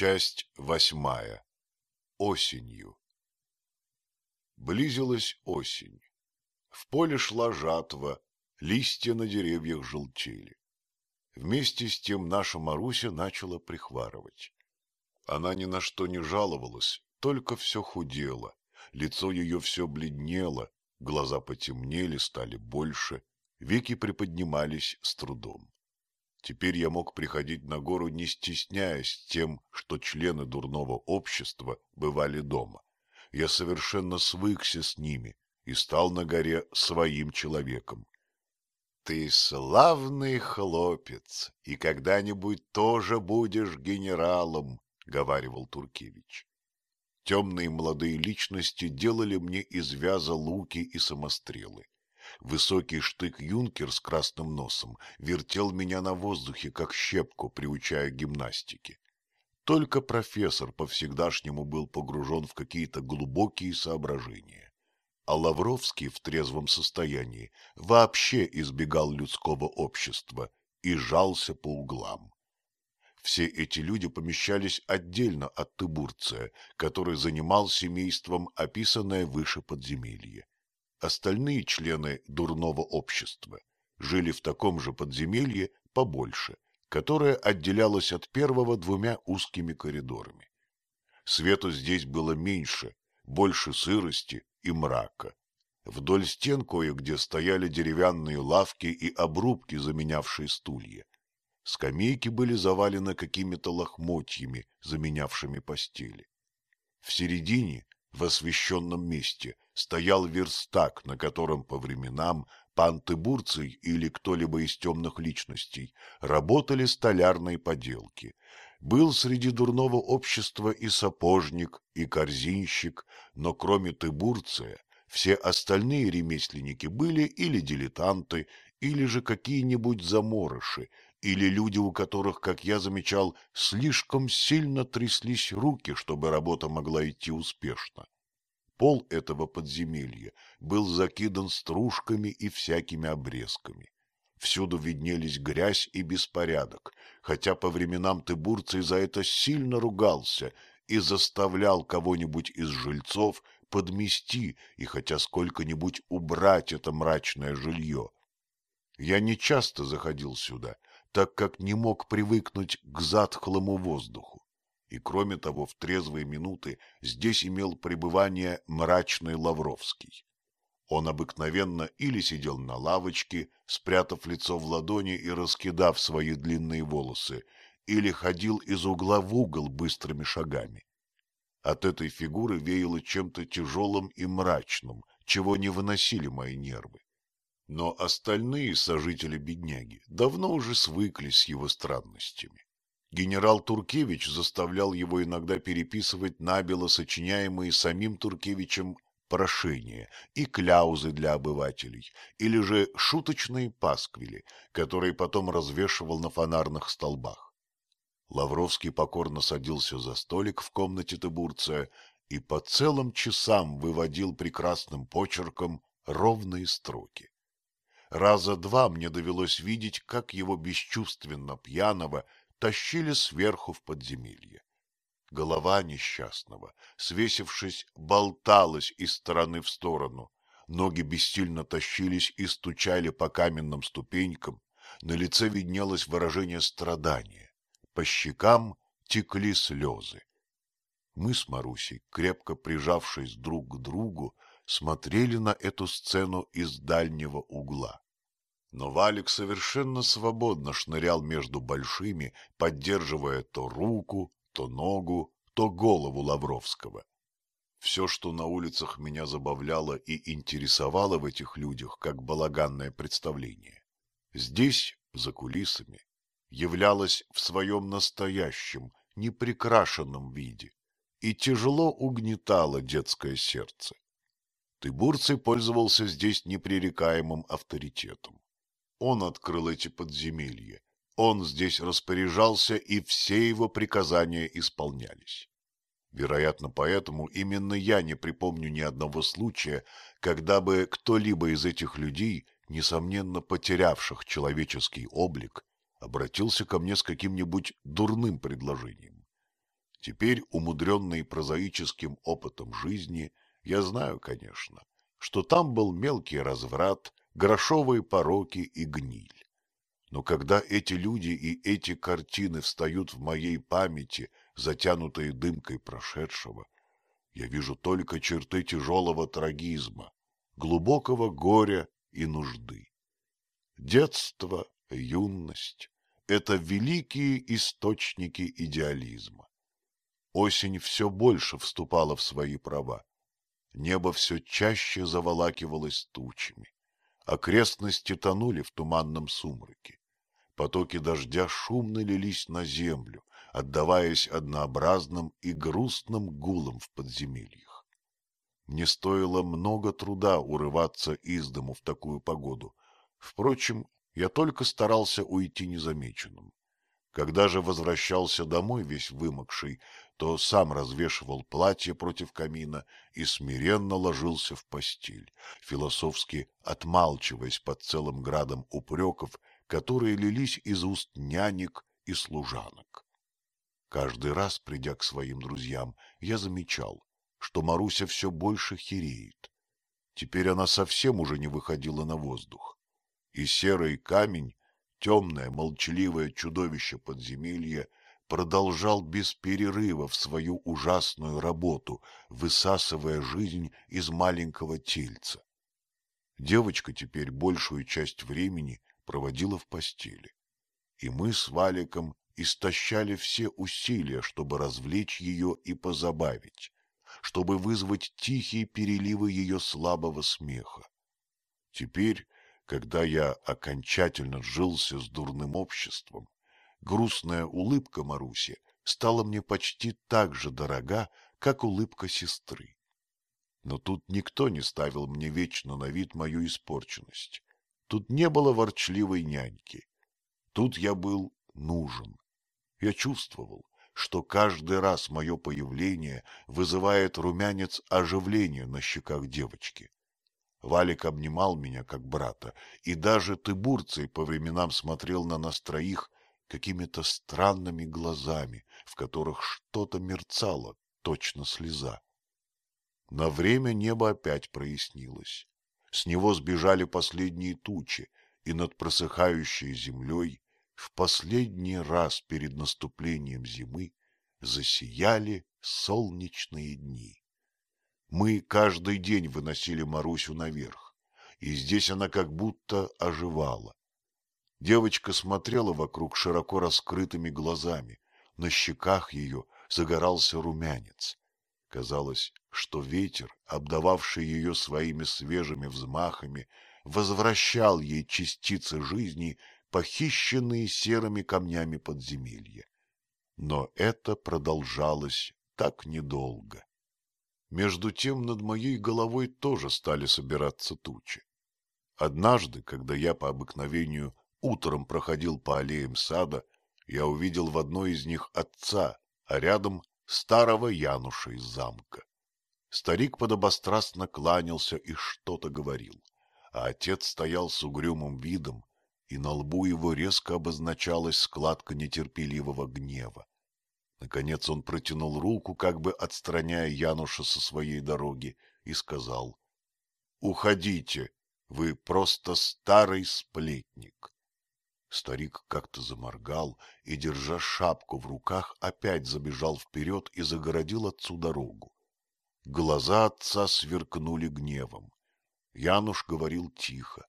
Часть восьмая. Осенью. Близилась осень. В поле шла жатва, листья на деревьях желтели. Вместе с тем наша Маруся начала прихварывать. Она ни на что не жаловалась, только все худела, лицо ее все бледнело, глаза потемнели, стали больше, веки приподнимались с трудом. Теперь я мог приходить на гору, не стесняясь тем, что члены дурного общества бывали дома. Я совершенно свыкся с ними и стал на горе своим человеком. — Ты славный хлопец, и когда-нибудь тоже будешь генералом, — говаривал Туркевич. Темные молодые личности делали мне из вяза луки и самострелы. Высокий штык-юнкер с красным носом вертел меня на воздухе, как щепку, приучая к гимнастике. Только профессор по-всегдашнему был погружен в какие-то глубокие соображения. А Лавровский в трезвом состоянии вообще избегал людского общества и жался по углам. Все эти люди помещались отдельно от Тыбурция, который занимал семейством описанное выше подземелье. Остальные члены дурного общества жили в таком же подземелье побольше, которое отделялось от первого двумя узкими коридорами. Света здесь было меньше, больше сырости и мрака. Вдоль стен кое-где стояли деревянные лавки и обрубки, заменявшие стулья. Скамейки были завалены какими-то лохмотьями, заменявшими постели. В середине в освещенном месте стоял верстак, на котором по временам пантыбурцы или кто-либо из темных личностей работали столярные поделки. Был среди дурного общества и сапожник, и корзинщик, но кроме Тыбурция все остальные ремесленники были или дилетанты, или же какие-нибудь заморыши, или люди, у которых, как я замечал, слишком сильно тряслись руки, чтобы работа могла идти успешно. Пол этого подземелья был закидан стружками и всякими обрезками. Всюду виднелись грязь и беспорядок, хотя по временам Тыбурций за это сильно ругался и заставлял кого-нибудь из жильцов подмести и хотя сколько-нибудь убрать это мрачное жилье. Я не часто заходил сюда — так как не мог привыкнуть к затхлому воздуху. И кроме того, в трезвые минуты здесь имел пребывание мрачный Лавровский. Он обыкновенно или сидел на лавочке, спрятав лицо в ладони и раскидав свои длинные волосы, или ходил из угла в угол быстрыми шагами. От этой фигуры веяло чем-то тяжелым и мрачным, чего не выносили мои нервы. Но остальные сожители бедняги давно уже свыклись с его странностями. Генерал Туркевич заставлял его иногда переписывать набело сочиняемые самим Туркевичем прошения и кляузы для обывателей, или же шуточные пасквили, которые потом развешивал на фонарных столбах. Лавровский покорно садился за столик в комнате Табурца и по целым часам выводил прекрасным почерком ровные строки. Раза два мне довелось видеть, как его бесчувственно пьяного тащили сверху в подземелье. Голова несчастного, свесившись, болталась из стороны в сторону. Ноги бессильно тащились и стучали по каменным ступенькам. На лице виднелось выражение страдания. По щекам текли слезы. Мы с Марусей, крепко прижавшись друг к другу, смотрели на эту сцену из дальнего угла. Но Валик совершенно свободно шнырял между большими, поддерживая то руку, то ногу, то голову Лавровского. Все, что на улицах меня забавляло и интересовало в этих людях, как балаганное представление, здесь, за кулисами, являлось в своем настоящем, неприкрашенном виде и тяжело угнетало детское сердце. Тыбурцы пользовался здесь непререкаемым авторитетом он открыл эти подземелья. Он здесь распоряжался, и все его приказания исполнялись. Вероятно, поэтому именно я не припомню ни одного случая, когда бы кто-либо из этих людей, несомненно потерявших человеческий облик, обратился ко мне с каким-нибудь дурным предложением. Теперь, умудренный прозаическим опытом жизни, я знаю, конечно, что там был мелкий разврат, грошовые пороки и гниль. Но когда эти люди и эти картины встают в моей памяти, затянутые дымкой прошедшего, я вижу только черты тяжелого трагизма, глубокого горя и нужды. Детство, юность — это великие источники идеализма. Осень все больше вступала в свои права. Небо все чаще заволакивалось тучами. Окрестности тонули в туманном сумраке. Потоки дождя шумно лились на землю, отдаваясь однообразным и грустным гулом в подземельях. Мне стоило много труда урываться из дому в такую погоду. Впрочем, я только старался уйти незамеченным. Когда же возвращался домой весь вымокший, то сам развешивал платье против камина и смиренно ложился в постель, философски отмалчиваясь под целым градом упреков, которые лились из уст нянек и служанок. Каждый раз, придя к своим друзьям, я замечал, что Маруся все больше хереет. Теперь она совсем уже не выходила на воздух, и серый камень темное, молчаливое чудовище подземелья продолжал без перерыва в свою ужасную работу, высасывая жизнь из маленького тельца. Девочка теперь большую часть времени проводила в постели. И мы с Валиком истощали все усилия, чтобы развлечь ее и позабавить, чтобы вызвать тихие переливы ее слабого смеха. Теперь когда я окончательно сжился с дурным обществом, грустная улыбка Маруси стала мне почти так же дорога, как улыбка сестры. Но тут никто не ставил мне вечно на вид мою испорченность. Тут не было ворчливой няньки. Тут я был нужен. Я чувствовал, что каждый раз мое появление вызывает румянец оживления на щеках девочки. Валик обнимал меня, как брата, и даже Тыбурций по временам смотрел на нас троих какими-то странными глазами, в которых что-то мерцало, точно слеза. На время небо опять прояснилось. С него сбежали последние тучи, и над просыхающей землей в последний раз перед наступлением зимы засияли солнечные дни. Мы каждый день выносили Марусю наверх, и здесь она как будто оживала. Девочка смотрела вокруг широко раскрытыми глазами, на щеках ее загорался румянец. Казалось, что ветер, обдававший ее своими свежими взмахами, возвращал ей частицы жизни, похищенные серыми камнями подземелья. Но это продолжалось так недолго. Между тем над моей головой тоже стали собираться тучи. Однажды, когда я по обыкновению утром проходил по аллеям сада, я увидел в одной из них отца, а рядом старого Януша из замка. Старик подобострастно кланялся и что-то говорил, а отец стоял с угрюмым видом, и на лбу его резко обозначалась складка нетерпеливого гнева. Наконец он протянул руку, как бы отстраняя Януша со своей дороги, и сказал. — Уходите, вы просто старый сплетник. Старик как-то заморгал и, держа шапку в руках, опять забежал вперед и загородил отцу дорогу. Глаза отца сверкнули гневом. Януш говорил тихо,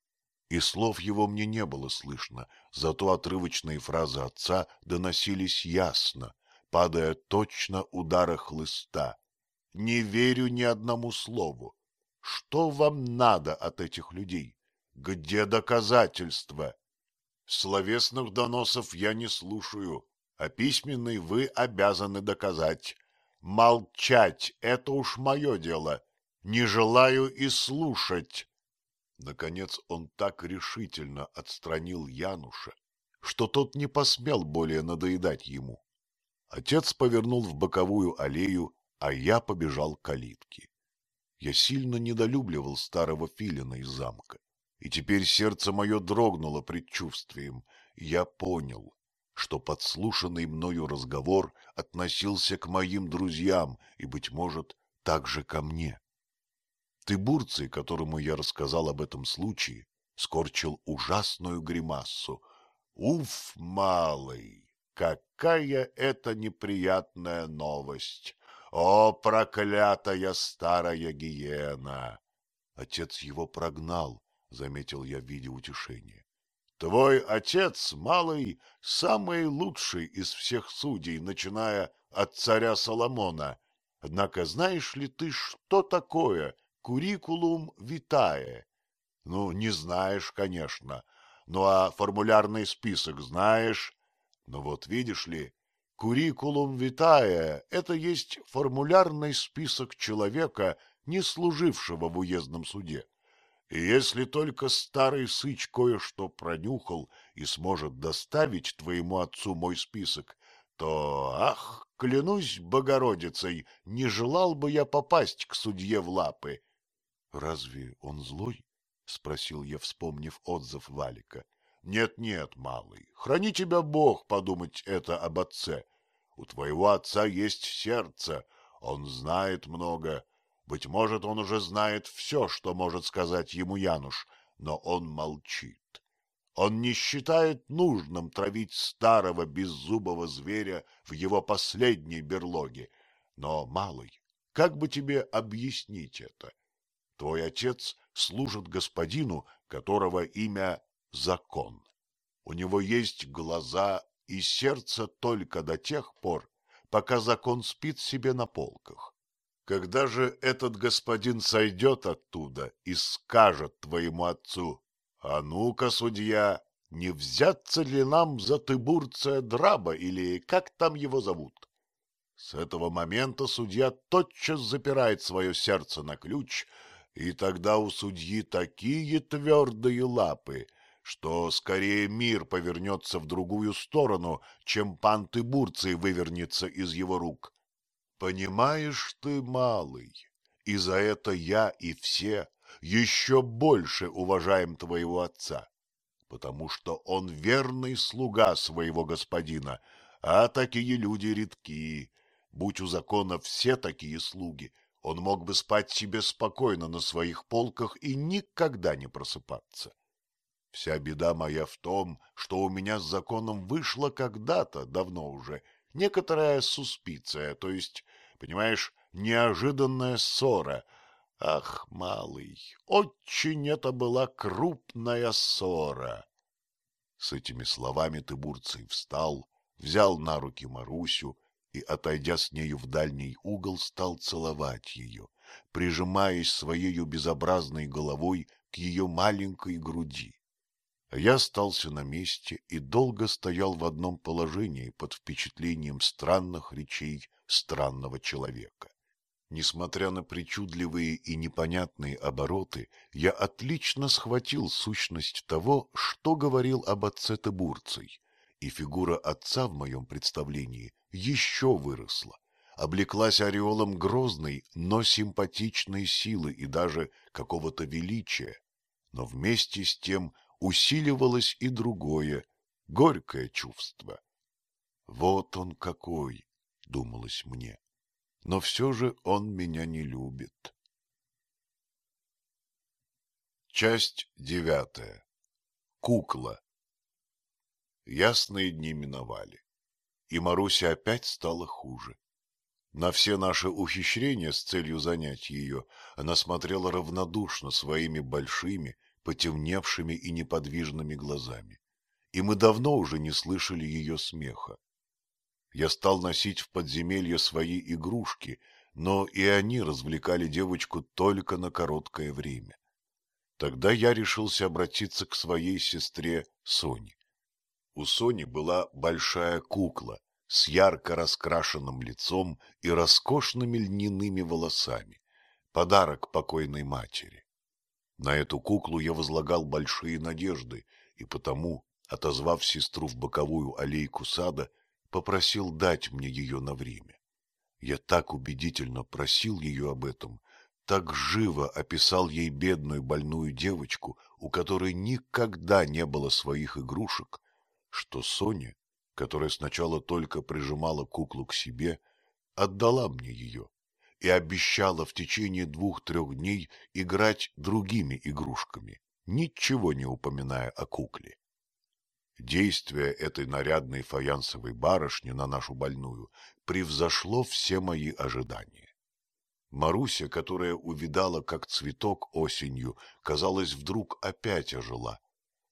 и слов его мне не было слышно, зато отрывочные фразы отца доносились ясно, падая точно удара хлыста. Не верю ни одному слову. Что вам надо от этих людей? Где доказательства? Словесных доносов я не слушаю, а письменный вы обязаны доказать. Молчать — это уж мое дело. Не желаю и слушать. Наконец он так решительно отстранил Януша, что тот не посмел более надоедать ему. Отец повернул в боковую аллею, а я побежал к калитке. Я сильно недолюбливал старого филина из замка, и теперь сердце мое дрогнуло предчувствием. Я понял, что подслушанный мною разговор относился к моим друзьям и, быть может, также ко мне. Тыбурций, которому я рассказал об этом случае, скорчил ужасную гримассу. «Уф, малый!» Какая это неприятная новость! О, проклятая старая гиена! Отец его прогнал, — заметил я в виде утешения. Твой отец, малый, самый лучший из всех судей, начиная от царя Соломона. Однако знаешь ли ты, что такое куррикулум витае? Ну, не знаешь, конечно. Ну, а формулярный список знаешь? Но вот видишь ли, куррикулум витая – это есть формулярный список человека, не служившего в уездном суде. И если только старый сыч кое-что пронюхал и сможет доставить твоему отцу мой список, то, ах, клянусь Богородицей, не желал бы я попасть к судье в лапы. — Разве он злой? — спросил я, вспомнив отзыв Валика. Нет-нет, малый, храни тебя Бог подумать это об отце. У твоего отца есть сердце, он знает много. Быть может, он уже знает все, что может сказать ему Януш, но он молчит. Он не считает нужным травить старого беззубого зверя в его последней берлоге. Но, малый, как бы тебе объяснить это? Твой отец служит господину, которого имя закон. У него есть глаза и сердце только до тех пор, пока закон спит себе на полках. Когда же этот господин сойдет оттуда и скажет твоему отцу, «А ну-ка, судья, не взяться ли нам за Тыбурция Драба или как там его зовут?» С этого момента судья тотчас запирает свое сердце на ключ, и тогда у судьи такие твердые лапы — что скорее мир повернется в другую сторону, чем панты Бурции вывернется из его рук. Понимаешь ты, малый, и за это я и все еще больше уважаем твоего отца, потому что он верный слуга своего господина, а такие люди редки. Будь у закона все такие слуги, он мог бы спать себе спокойно на своих полках и никогда не просыпаться. Вся беда моя в том, что у меня с законом вышла когда-то, давно уже, некоторая суспиция, то есть, понимаешь, неожиданная ссора. Ах, малый, очень это была крупная ссора. С этими словами Тыбурций встал, взял на руки Марусю и, отойдя с нею в дальний угол, стал целовать ее, прижимаясь своею безобразной головой к ее маленькой груди. Я остался на месте и долго стоял в одном положении под впечатлением странных речей странного человека. Несмотря на причудливые и непонятные обороты, я отлично схватил сущность того, что говорил об отце Тебурций, и фигура отца в моем представлении еще выросла, облеклась ореолом грозной, но симпатичной силы и даже какого-то величия, но вместе с тем усиливалось и другое, горькое чувство. «Вот он какой!» — думалось мне. «Но все же он меня не любит». Часть девятая. Кукла. Ясные дни миновали, и Маруся опять стала хуже. На все наши ухищрения с целью занять ее она смотрела равнодушно своими большими, потемневшими и неподвижными глазами, и мы давно уже не слышали ее смеха. Я стал носить в подземелье свои игрушки, но и они развлекали девочку только на короткое время. Тогда я решился обратиться к своей сестре Соне. У Сони была большая кукла с ярко раскрашенным лицом и роскошными льняными волосами, подарок покойной матери. На эту куклу я возлагал большие надежды, и потому, отозвав сестру в боковую аллейку сада, попросил дать мне ее на время. Я так убедительно просил ее об этом, так живо описал ей бедную больную девочку, у которой никогда не было своих игрушек, что Соня, которая сначала только прижимала куклу к себе, отдала мне ее и обещала в течение двух-трех дней играть другими игрушками, ничего не упоминая о кукле. Действие этой нарядной фаянсовой барышни на нашу больную превзошло все мои ожидания. Маруся, которая увидала, как цветок осенью, казалось, вдруг опять ожила.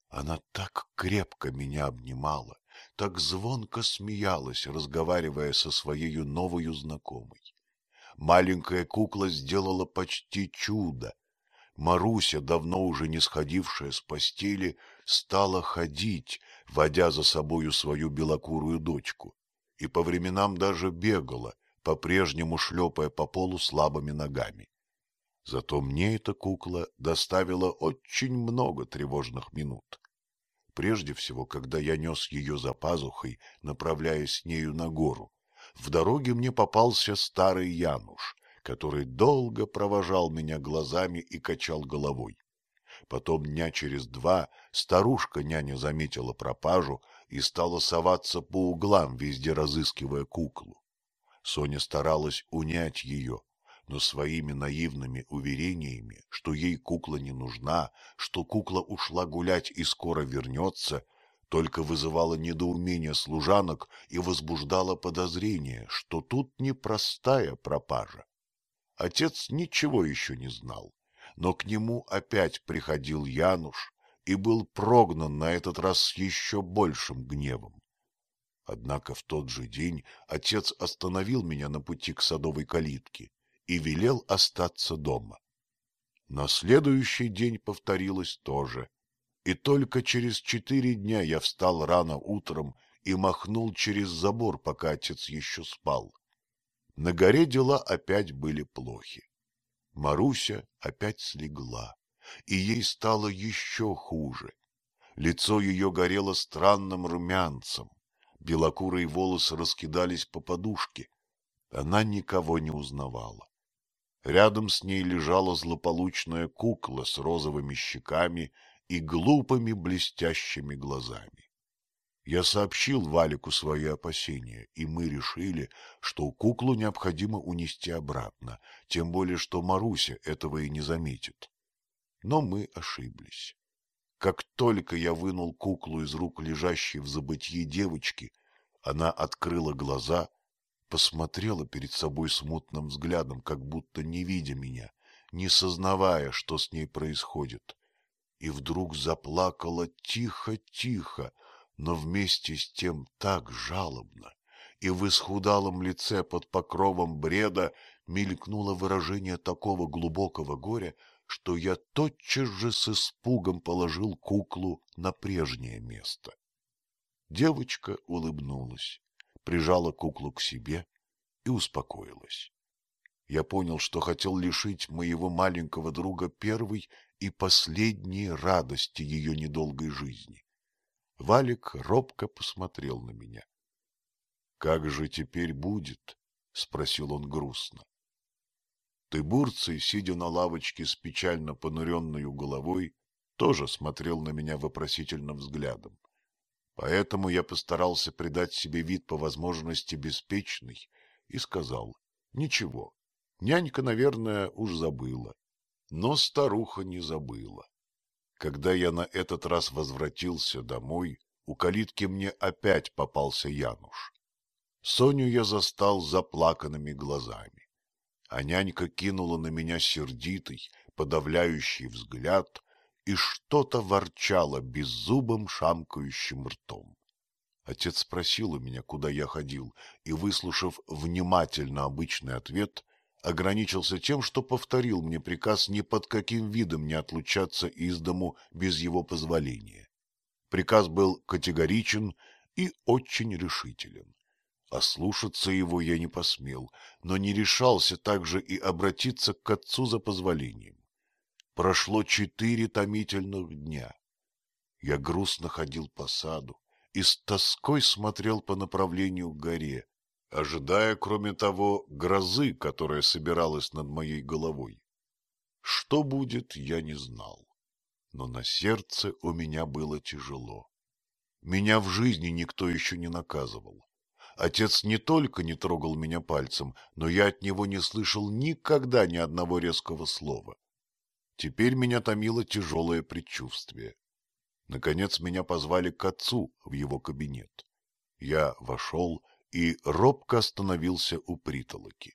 Она так крепко меня обнимала, так звонко смеялась, разговаривая со своей новою знакомой маленькая кукла сделала почти чудо. Маруся, давно уже не сходившая с постели, стала ходить, водя за собою свою белокурую дочку, и по временам даже бегала, по-прежнему шлепая по полу слабыми ногами. Зато мне эта кукла доставила очень много тревожных минут. Прежде всего, когда я нес ее за пазухой, направляясь с нею на гору, в дороге мне попался старый Януш, который долго провожал меня глазами и качал головой. Потом дня через два старушка-няня заметила пропажу и стала соваться по углам, везде разыскивая куклу. Соня старалась унять ее, но своими наивными уверениями, что ей кукла не нужна, что кукла ушла гулять и скоро вернется — только вызывала недоумение служанок и возбуждала подозрение, что тут непростая пропажа. Отец ничего еще не знал, но к нему опять приходил Януш и был прогнан на этот раз с еще большим гневом. Однако в тот же день отец остановил меня на пути к садовой калитке и велел остаться дома. На следующий день повторилось то же — и только через четыре дня я встал рано утром и махнул через забор, пока отец еще спал. На горе дела опять были плохи. Маруся опять слегла, и ей стало еще хуже. Лицо ее горело странным румянцем, белокурые волосы раскидались по подушке. Она никого не узнавала. Рядом с ней лежала злополучная кукла с розовыми щеками и глупыми блестящими глазами. Я сообщил Валику свои опасения, и мы решили, что куклу необходимо унести обратно, тем более что Маруся этого и не заметит. Но мы ошиблись. Как только я вынул куклу из рук лежащей в забытье девочки, она открыла глаза, посмотрела перед собой смутным взглядом, как будто не видя меня, не сознавая, что с ней происходит и вдруг заплакала тихо-тихо, но вместе с тем так жалобно, и в исхудалом лице под покровом бреда мелькнуло выражение такого глубокого горя, что я тотчас же с испугом положил куклу на прежнее место. Девочка улыбнулась, прижала куклу к себе и успокоилась я понял, что хотел лишить моего маленького друга первой и последней радости ее недолгой жизни. Валик робко посмотрел на меня. — Как же теперь будет? — спросил он грустно. Тыбурций, сидя на лавочке с печально понуренной головой, тоже смотрел на меня вопросительным взглядом. Поэтому я постарался придать себе вид по возможности беспечный и сказал «Ничего, Нянька, наверное, уж забыла. Но старуха не забыла. Когда я на этот раз возвратился домой, у калитки мне опять попался Януш. Соню я застал заплаканными глазами. А нянька кинула на меня сердитый, подавляющий взгляд и что-то ворчала беззубым шамкающим ртом. Отец спросил у меня, куда я ходил, и, выслушав внимательно обычный ответ, ограничился тем, что повторил мне приказ ни под каким видом не отлучаться из дому без его позволения. Приказ был категоричен и очень решителен. Ослушаться его я не посмел, но не решался также и обратиться к отцу за позволением. Прошло четыре томительных дня. Я грустно ходил по саду и с тоской смотрел по направлению к горе, ожидая, кроме того, грозы, которая собиралась над моей головой. Что будет, я не знал, но на сердце у меня было тяжело. Меня в жизни никто еще не наказывал. Отец не только не трогал меня пальцем, но я от него не слышал никогда ни одного резкого слова. Теперь меня томило тяжелое предчувствие. Наконец меня позвали к отцу в его кабинет. Я вошел и робко остановился у притолоки.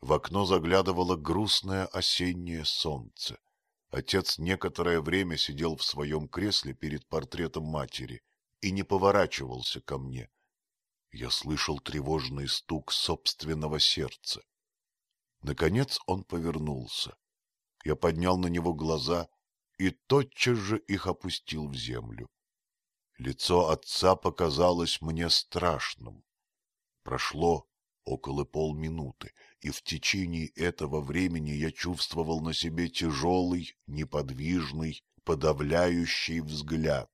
В окно заглядывало грустное осеннее солнце. Отец некоторое время сидел в своем кресле перед портретом матери и не поворачивался ко мне. Я слышал тревожный стук собственного сердца. Наконец он повернулся. Я поднял на него глаза и тотчас же их опустил в землю. Лицо отца показалось мне страшным. Прошло около полминуты, и в течение этого времени я чувствовал на себе тяжелый, неподвижный, подавляющий взгляд.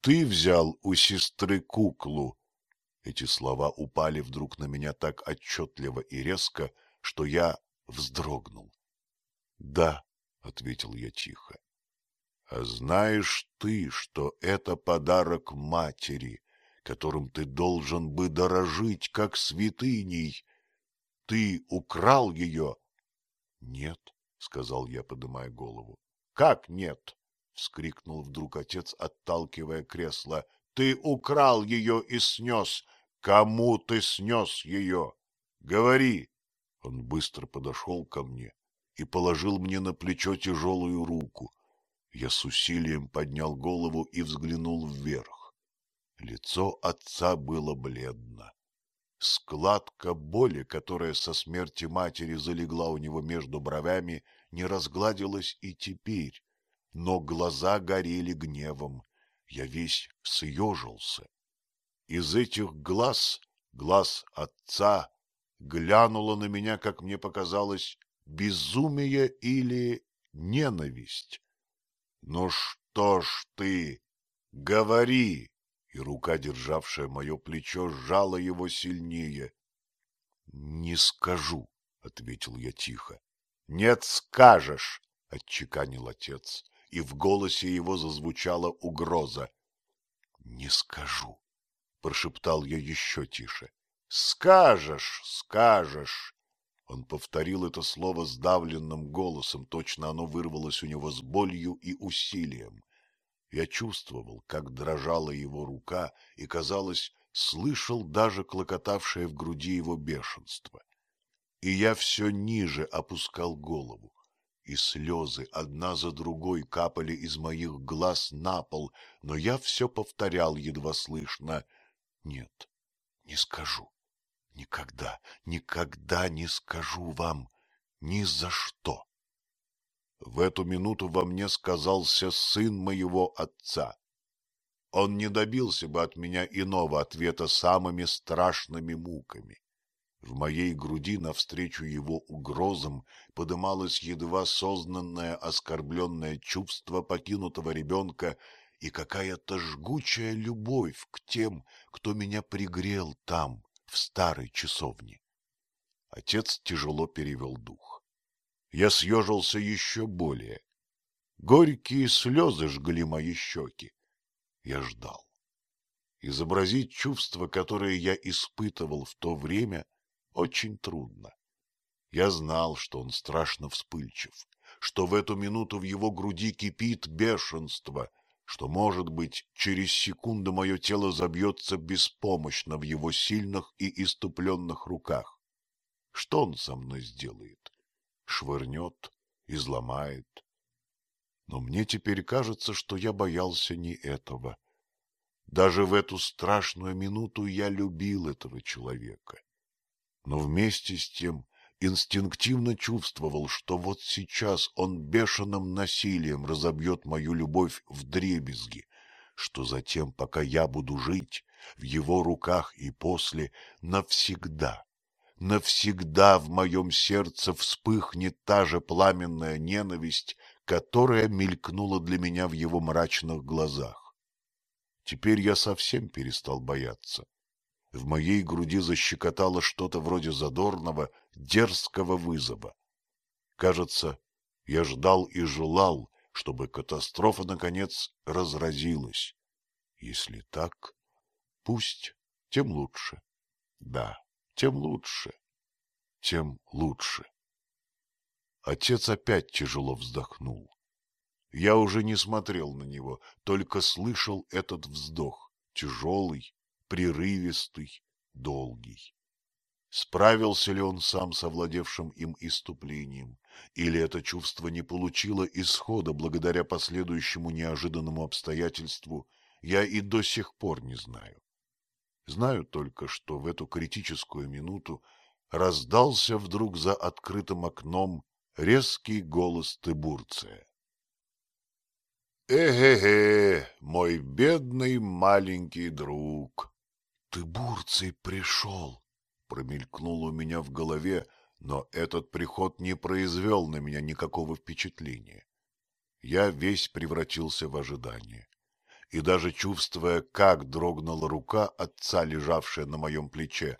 «Ты взял у сестры куклу!» Эти слова упали вдруг на меня так отчетливо и резко, что я вздрогнул. «Да», — ответил я тихо. «А знаешь ты, что это подарок матери?» которым ты должен бы дорожить, как святыней. Ты украл ее? — Нет, — сказал я, поднимая голову. — Как нет? — вскрикнул вдруг отец, отталкивая кресло. — Ты украл ее и снес. Кому ты снес ее? Говори. Он быстро подошел ко мне и положил мне на плечо тяжелую руку. Я с усилием поднял голову и взглянул вверх. Лицо отца было бледно. Складка боли, которая со смерти матери залегла у него между бровями, не разгладилась и теперь, но глаза горели гневом. Я весь съежился. Из этих глаз, глаз отца, глянуло на меня, как мне показалось, безумие или ненависть. — Ну что ж ты, говори! и рука, державшая мое плечо, сжала его сильнее. — Не скажу, — ответил я тихо. — Нет, скажешь, — отчеканил отец, и в голосе его зазвучала угроза. — Не скажу, — прошептал я еще тише. — Скажешь, скажешь. Он повторил это слово сдавленным голосом, точно оно вырвалось у него с болью и усилием. Я чувствовал, как дрожала его рука и, казалось, слышал даже клокотавшее в груди его бешенство. И я все ниже опускал голову, и слезы одна за другой капали из моих глаз на пол, но я все повторял едва слышно. Нет, не скажу. Никогда, никогда не скажу вам ни за что. В эту минуту во мне сказался сын моего отца. Он не добился бы от меня иного ответа самыми страшными муками. В моей груди навстречу его угрозам подымалось едва сознанное оскорбленное чувство покинутого ребенка и какая-то жгучая любовь к тем, кто меня пригрел там, в старой часовне. Отец тяжело перевел дух. Я съежился еще более. Горькие слезы жгли мои щеки. Я ждал. Изобразить чувства, которые я испытывал в то время, очень трудно. Я знал, что он страшно вспыльчив, что в эту минуту в его груди кипит бешенство, что, может быть, через секунду мое тело забьется беспомощно в его сильных и иступленных руках. Что он со мной сделает? швырнет, изломает. Но мне теперь кажется, что я боялся не этого. Даже в эту страшную минуту я любил этого человека. Но вместе с тем инстинктивно чувствовал, что вот сейчас он бешеным насилием разобьет мою любовь в дребезги, что затем, пока я буду жить, в его руках и после навсегда навсегда в моем сердце вспыхнет та же пламенная ненависть, которая мелькнула для меня в его мрачных глазах. Теперь я совсем перестал бояться. В моей груди защекотало что-то вроде задорного, дерзкого вызова. Кажется, я ждал и желал, чтобы катастрофа, наконец, разразилась. Если так, пусть, тем лучше. Да тем лучше, тем лучше. Отец опять тяжело вздохнул. Я уже не смотрел на него, только слышал этот вздох, тяжелый, прерывистый, долгий. Справился ли он сам с овладевшим им иступлением, или это чувство не получило исхода благодаря последующему неожиданному обстоятельству, я и до сих пор не знаю. Знаю только, что в эту критическую минуту раздался вдруг за открытым окном резкий голос Тыбурция. «Э-ге-ге, мой бедный маленький друг!» «Тыбурций пришел!» — промелькнул у меня в голове, но этот приход не произвел на меня никакого впечатления. Я весь превратился в ожидание и даже чувствуя, как дрогнула рука отца, лежавшая на моем плече,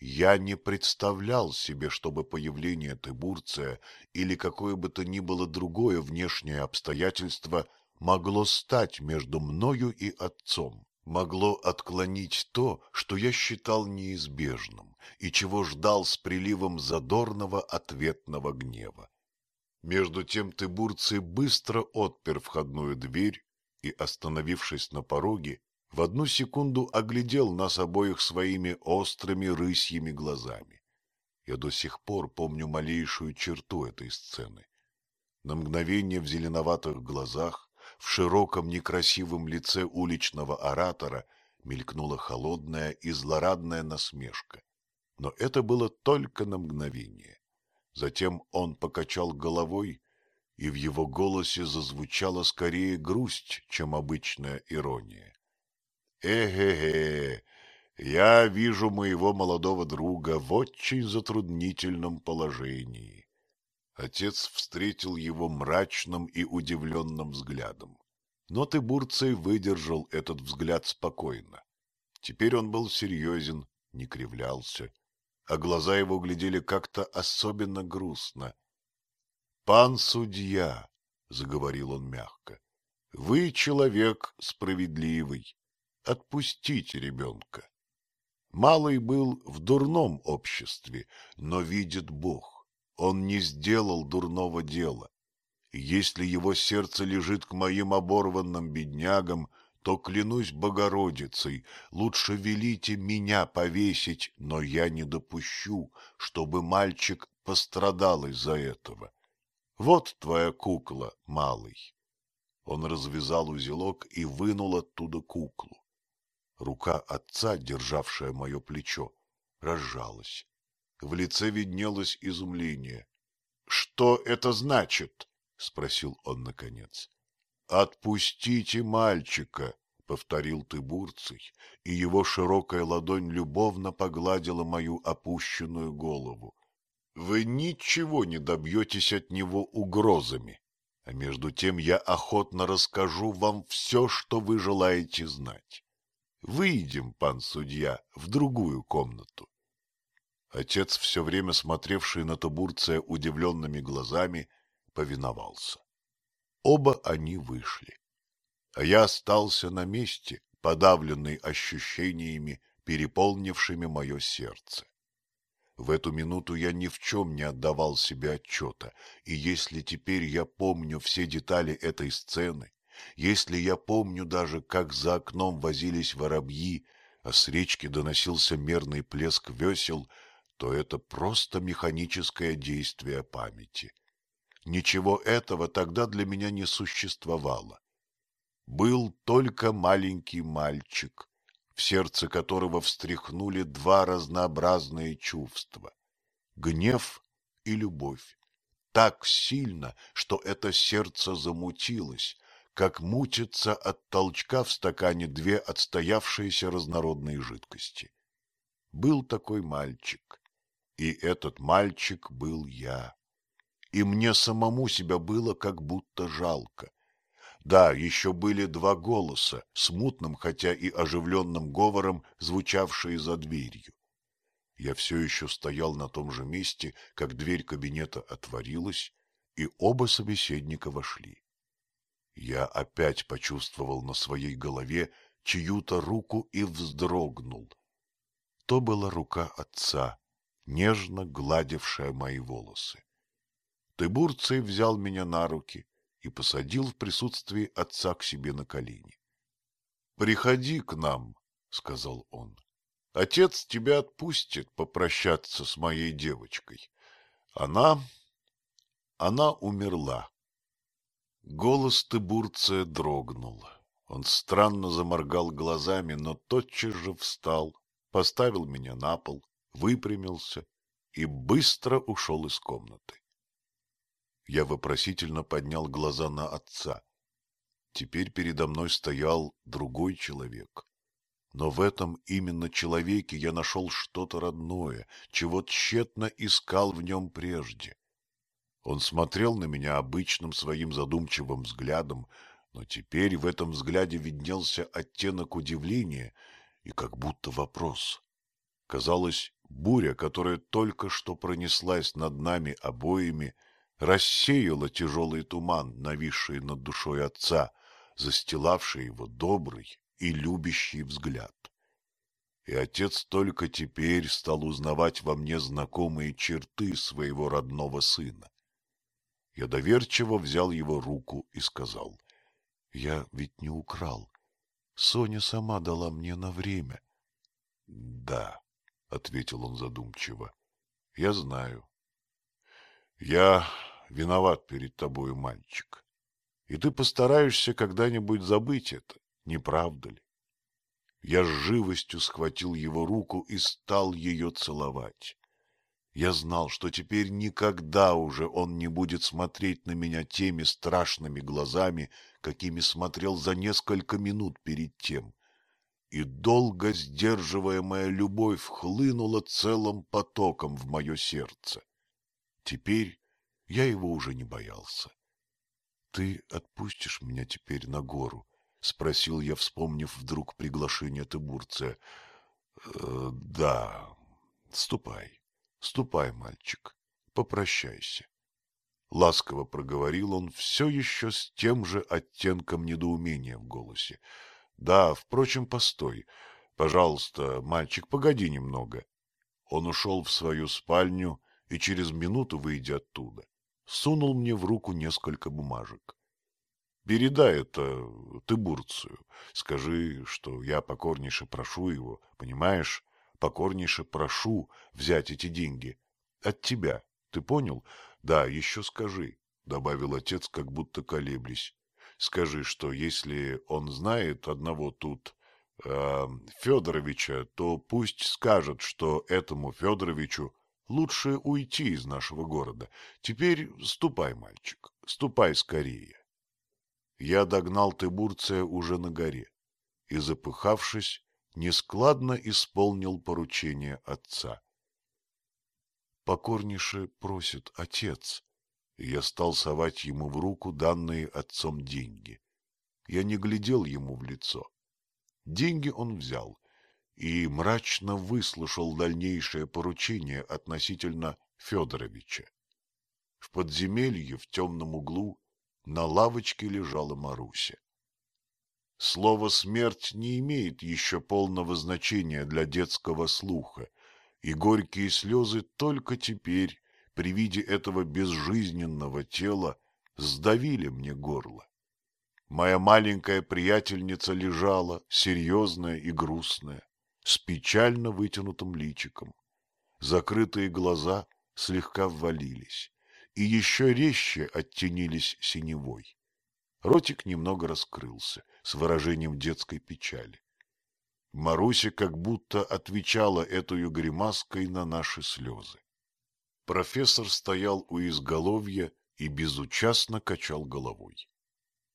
я не представлял себе, чтобы появление Тыбурция или какое бы то ни было другое внешнее обстоятельство могло стать между мною и отцом, могло отклонить то, что я считал неизбежным и чего ждал с приливом задорного ответного гнева. Между тем Тыбурций быстро отпер входную дверь и, остановившись на пороге, в одну секунду оглядел нас обоих своими острыми рысьими глазами. Я до сих пор помню малейшую черту этой сцены. На мгновение в зеленоватых глазах, в широком некрасивом лице уличного оратора мелькнула холодная и злорадная насмешка. Но это было только на мгновение. Затем он покачал головой и в его голосе зазвучала скорее грусть, чем обычная ирония. «Э-хе-хе, я вижу моего молодого друга в очень затруднительном положении». Отец встретил его мрачным и удивленным взглядом. Но Тыбурций выдержал этот взгляд спокойно. Теперь он был серьезен, не кривлялся, а глаза его глядели как-то особенно грустно — Пан судья, — заговорил он мягко, — вы человек справедливый отпустите ребенка. Малый был в дурном обществе, но видит Бог, он не сделал дурного дела. если его сердце лежит к моим оборванным беднягам, то, клянусь Богородицей, лучше велите меня повесить, но я не допущу, чтобы мальчик пострадал из-за этого. Вот твоя кукла, малый. Он развязал узелок и вынул оттуда куклу. Рука отца, державшая мое плечо, разжалась. В лице виднелось изумление. — Что это значит? — спросил он наконец. — Отпустите мальчика, — повторил Тыбурций, и его широкая ладонь любовно погладила мою опущенную голову. Вы ничего не добьетесь от него угрозами, а между тем я охотно расскажу вам все, что вы желаете знать. Выйдем, пан судья, в другую комнату. Отец, все время смотревший на табурце удивленными глазами, повиновался. Оба они вышли. А я остался на месте, подавленный ощущениями, переполнившими мое сердце. В эту минуту я ни в чем не отдавал себе отчета, и если теперь я помню все детали этой сцены, если я помню даже, как за окном возились воробьи, а с речки доносился мерный плеск весел, то это просто механическое действие памяти. Ничего этого тогда для меня не существовало. Был только маленький мальчик, в сердце которого встряхнули два разнообразные чувства — гнев и любовь. Так сильно, что это сердце замутилось, как мутится от толчка в стакане две отстоявшиеся разнородные жидкости. Был такой мальчик, и этот мальчик был я. И мне самому себя было как будто жалко. Да, еще были два голоса, смутным, хотя и оживленным говором, звучавшие за дверью. Я все еще стоял на том же месте, как дверь кабинета отворилась, и оба собеседника вошли. Я опять почувствовал на своей голове чью-то руку и вздрогнул. То была рука отца, нежно гладившая мои волосы. Тыбурций взял меня на руки, и посадил в присутствии отца к себе на колени. — Приходи к нам, — сказал он. — Отец тебя отпустит попрощаться с моей девочкой. Она... она умерла. Голос Тыбурция дрогнул. Он странно заморгал глазами, но тотчас же встал, поставил меня на пол, выпрямился и быстро ушел из комнаты. Я вопросительно поднял глаза на отца. Теперь передо мной стоял другой человек. Но в этом именно человеке я нашел что-то родное, чего тщетно искал в нем прежде. Он смотрел на меня обычным своим задумчивым взглядом, но теперь в этом взгляде виднелся оттенок удивления и как будто вопрос. Казалось, буря, которая только что пронеслась над нами обоими, — рассеяло тяжелый туман, нависший над душой отца, застилавший его добрый и любящий взгляд. И отец только теперь стал узнавать во мне знакомые черты своего родного сына. Я доверчиво взял его руку и сказал, — Я ведь не украл. Соня сама дала мне на время. — Да, — ответил он задумчиво, — я знаю. Я виноват перед тобой, мальчик. И ты постараешься когда-нибудь забыть это, не правда ли? Я с живостью схватил его руку и стал ее целовать. Я знал, что теперь никогда уже он не будет смотреть на меня теми страшными глазами, какими смотрел за несколько минут перед тем. И долго сдерживаемая любовь хлынула целым потоком в мое сердце. Теперь я его уже не боялся. — Ты отпустишь меня теперь на гору? — спросил я, вспомнив вдруг приглашение Тыбурция. «Э, — Да. Ступай. Ступай, мальчик. Попрощайся. Ласково проговорил он все еще с тем же оттенком недоумения в голосе. — Да, впрочем, постой. Пожалуйста, мальчик, погоди немного. Он ушел в свою спальню и через минуту, выйдя оттуда, сунул мне в руку несколько бумажек. Передай это Тыбурцию, скажи, что я покорнейше прошу его, понимаешь, покорнейше прошу взять эти деньги от тебя, ты понял? Да, еще скажи, — добавил отец, как будто колеблясь. Скажи, что если он знает одного тут э, Федоровича, то пусть скажет, что этому Федоровичу лучше уйти из нашего города. Теперь ступай, мальчик, ступай скорее. Я догнал Тыбурция уже на горе и, запыхавшись, нескладно исполнил поручение отца. Покорнейше просит отец. Я стал совать ему в руку данные отцом деньги. Я не глядел ему в лицо. Деньги он взял и мрачно выслушал дальнейшее поручение относительно Федоровича. В подземелье в темном углу на лавочке лежала Маруся. Слово «смерть» не имеет еще полного значения для детского слуха, и горькие слезы только теперь, при виде этого безжизненного тела, сдавили мне горло. Моя маленькая приятельница лежала, серьезная и грустная с печально вытянутым личиком. Закрытые глаза слегка ввалились и еще резче оттенились синевой. Ротик немного раскрылся с выражением детской печали. Маруся как будто отвечала эту гримаской на наши слезы. Профессор стоял у изголовья и безучастно качал головой.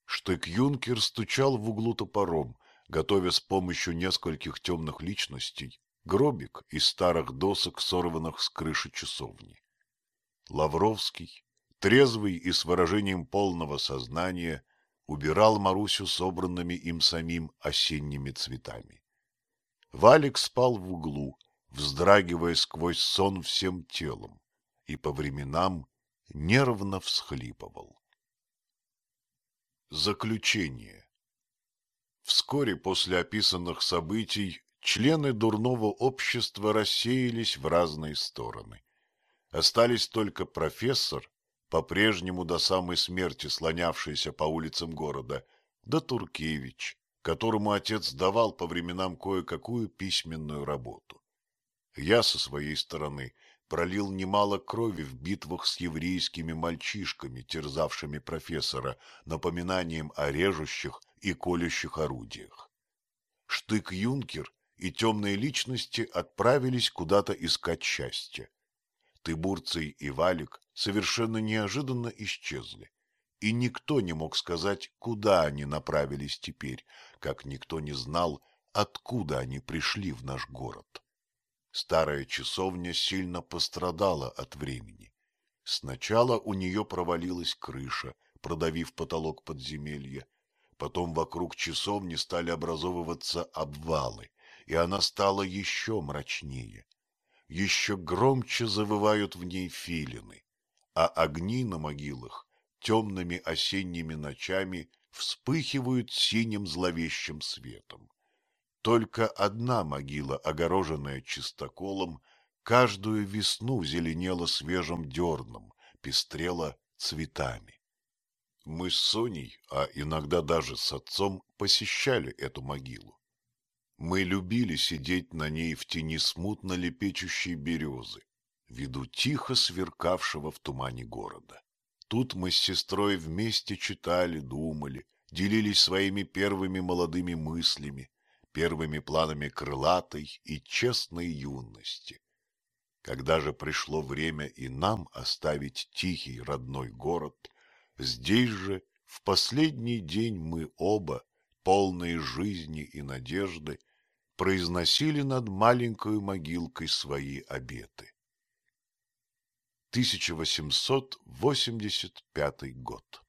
Штык-юнкер стучал в углу топором, готовя с помощью нескольких темных личностей гробик из старых досок, сорванных с крыши часовни. Лавровский, трезвый и с выражением полного сознания, убирал Марусю собранными им самим осенними цветами. Валик спал в углу, вздрагивая сквозь сон всем телом, и по временам нервно всхлипывал. Заключение Вскоре после описанных событий члены дурного общества рассеялись в разные стороны. Остались только профессор, по-прежнему до самой смерти слонявшийся по улицам города, да Туркевич, которому отец давал по временам кое-какую письменную работу. Я со своей стороны пролил немало крови в битвах с еврейскими мальчишками, терзавшими профессора, напоминанием о режущих – и колющих орудиях. Штык-юнкер и темные личности отправились куда-то искать счастье. Тыбурций и Валик совершенно неожиданно исчезли, и никто не мог сказать, куда они направились теперь, как никто не знал, откуда они пришли в наш город. Старая часовня сильно пострадала от времени. Сначала у нее провалилась крыша, продавив потолок подземелья, Потом вокруг часовни стали образовываться обвалы, и она стала еще мрачнее. Еще громче завывают в ней филины, а огни на могилах темными осенними ночами вспыхивают синим зловещим светом. Только одна могила, огороженная чистоколом, каждую весну зеленела свежим дерном, пестрела цветами. Мы с Соней, а иногда даже с отцом, посещали эту могилу. Мы любили сидеть на ней в тени смутно лепечущей березы, виду тихо сверкавшего в тумане города. Тут мы с сестрой вместе читали, думали, делились своими первыми молодыми мыслями, первыми планами крылатой и честной юности. Когда же пришло время и нам оставить тихий родной город, Здесь же, в последний день мы оба, полные жизни и надежды, произносили над маленькой могилкой свои обеты. 1885 год